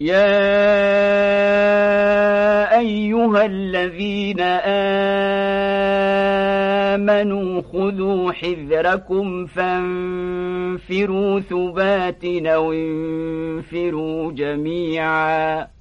يا أيها الذين آمنوا خذوا حذركم فانفروا ثبات أو انفروا جميعاً